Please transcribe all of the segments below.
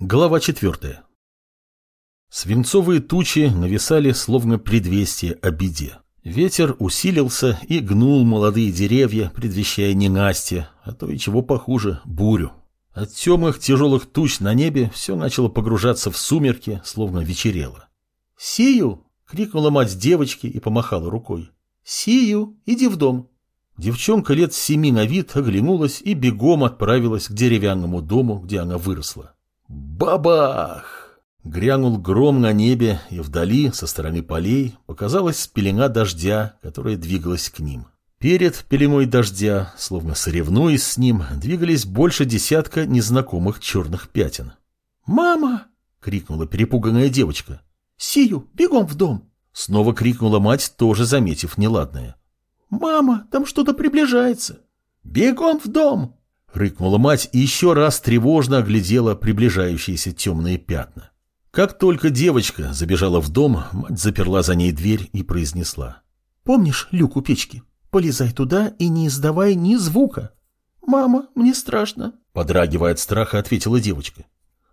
Глава четвертая. Свинцовые тучи нависали, словно предвестие о беде. Ветер усилился и гнул молодые деревья, предвещая ненастье, а то и чего похуже – бурю. От темных тяжелых туч на небе все начало погружаться в сумерки, словно вечерело. «Сию!» – крикнула мать девочки и помахала рукой. «Сию! Иди в дом!» Девчонка лет семи на вид оглянулась и бегом отправилась к деревянному дому, где она выросла. Бабах! Грянул гром на небе, и вдали, со стороны полей, показалась пелена дождя, которая двигалась к ним. Перед пеленой дождя, словно соревнуясь с ним, двигались больше десятка незнакомых черных пятен. «Мама!» — крикнула перепуганная девочка. «Сию, бегом в дом!» Снова крикнула мать, тоже заметив неладное. «Мама, там что-то приближается!» «Бегом в дом!» — рыкнула мать и еще раз тревожно оглядела приближающиеся темные пятна. Как только девочка забежала в дом, мать заперла за ней дверь и произнесла. «Помнишь люк у печки? Полезай туда и не издавай ни звука». «Мама, мне страшно», — подрагивая от страха, ответила девочка.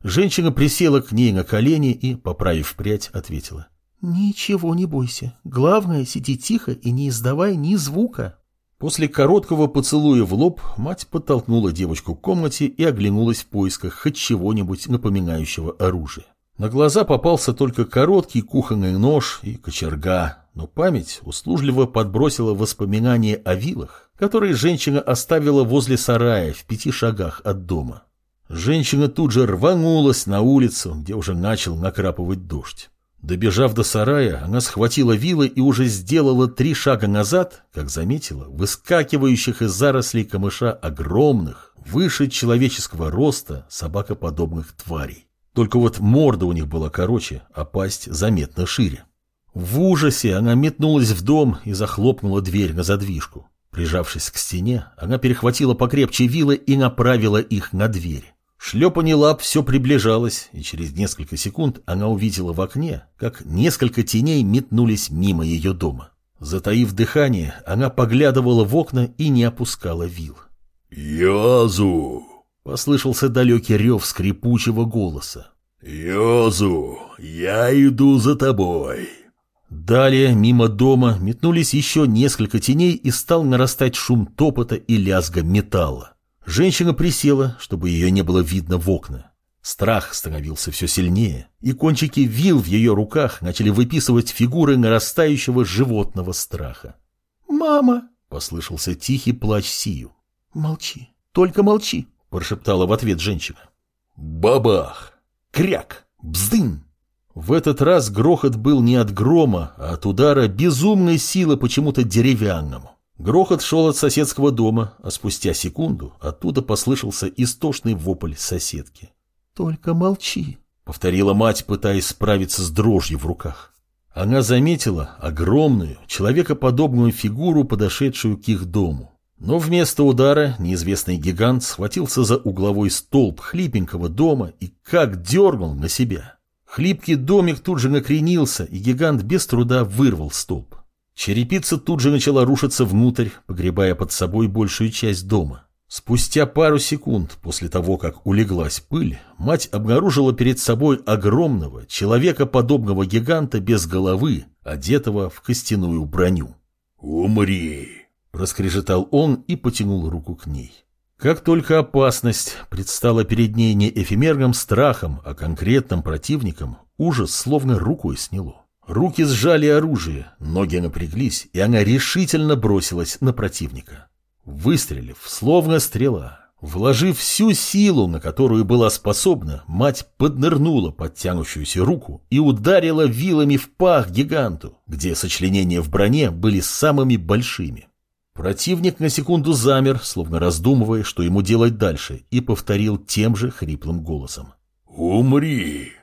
Женщина присела к ней на колени и, поправив прядь, ответила. «Ничего не бойся. Главное, сиди тихо и не издавай ни звука». После короткого поцелуя в лоб мать подтолкнула девочку к комнате и оглянулась в поисках хоть чего-нибудь напоминающего оружие. На глаза попался только короткий кухонный нож и кочерга, но память услужливо подбросила воспоминания о вилах, которые женщина оставила возле сарая в пяти шагах от дома. Женщина тут же рванулась на улицу, где уже начал накрапывать дождь. Добежав до сарая, она схватила вилы и уже сделала три шага назад, как заметила, выскакивающих из зарослей камыша огромных, выше человеческого роста, собакоподобных тварей. Только вот морда у них была короче, а пасть заметно шире. В ужасе она метнулась в дом и захлопнула дверь на задвижку. Прижавшись к стене, она перехватила покрепче вилы и направила их на дверь. Шлепанье лап все приближалось, и через несколько секунд она увидела в окне, как несколько теней метнулись мимо ее дома. Затаив дыхание, она поглядывала в окна и не опускала вил. «Язу!» — послышался далекий рев скрипучего голоса. «Язу, я иду за тобой!» Далее, мимо дома, метнулись еще несколько теней и стал нарастать шум топота и лязга металла. Женщина присела, чтобы ее не было видно в окна. Страх становился все сильнее, и кончики вил в ее руках начали выписывать фигуры нарастающего животного страха. «Мама!» — послышался тихий плач Сию. «Молчи, только молчи!» — прошептала в ответ женщина. «Бабах! Кряк! Бздынь!» В этот раз грохот был не от грома, а от удара безумной силы почему-то деревянному. Грохот шел от соседского дома, а спустя секунду оттуда послышался истошный вопль соседки. «Только молчи», — повторила мать, пытаясь справиться с дрожью в руках. Она заметила огромную, человекоподобную фигуру, подошедшую к их дому. Но вместо удара неизвестный гигант схватился за угловой столб хлипенького дома и как дернул на себя. Хлипкий домик тут же накренился, и гигант без труда вырвал столб. Черепица тут же начала рушиться внутрь, погребая под собой большую часть дома. Спустя пару секунд после того, как улеглась пыль, мать обнаружила перед собой огромного, человекоподобного гиганта без головы, одетого в костяную броню. «Умри!» – раскрежетал он и потянул руку к ней. Как только опасность предстала перед ней не эфемерным страхом, а конкретным противником, ужас словно рукой сняло. Руки сжали оружие, ноги напряглись, и она решительно бросилась на противника. Выстрелив, словно стрела, вложив всю силу, на которую была способна, мать поднырнула под руку и ударила вилами в пах гиганту, где сочленения в броне были самыми большими. Противник на секунду замер, словно раздумывая, что ему делать дальше, и повторил тем же хриплым голосом. «Умри!»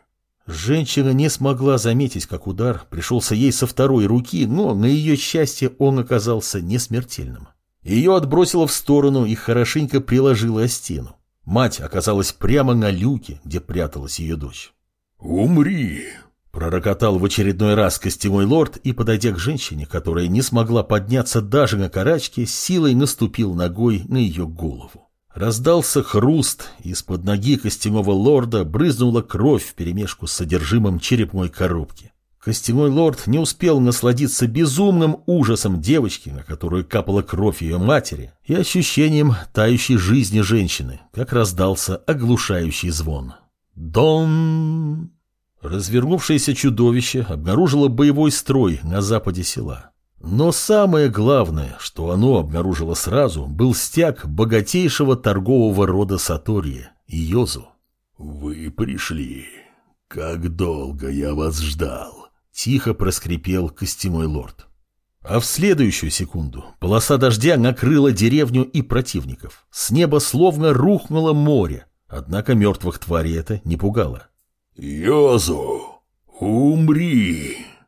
Женщина не смогла заметить, как удар пришелся ей со второй руки, но на ее счастье он оказался не смертельным. Ее отбросило в сторону и хорошенько приложило о стену. Мать оказалась прямо на люке, где пряталась ее дочь. «Умри!» — пророкотал в очередной раз костяной лорд и, подойдя к женщине, которая не смогла подняться даже на карачке, силой наступил ногой на ее голову. Раздался хруст, из-под ноги костяного лорда брызнула кровь вперемешку с содержимым черепной коробки. Костяной лорд не успел насладиться безумным ужасом девочки, на которую капала кровь ее матери, и ощущением тающей жизни женщины, как раздался оглушающий звон. Дон! Развернувшееся чудовище обнаружило боевой строй на западе села. Но самое главное, что оно обнаружило сразу, был стяг богатейшего торгового рода Сатория, Йозу. «Вы пришли. Как долго я вас ждал!» — тихо проскрипел костяной лорд. А в следующую секунду полоса дождя накрыла деревню и противников. С неба словно рухнуло море, однако мертвых тварей это не пугало. «Йозу, умри!»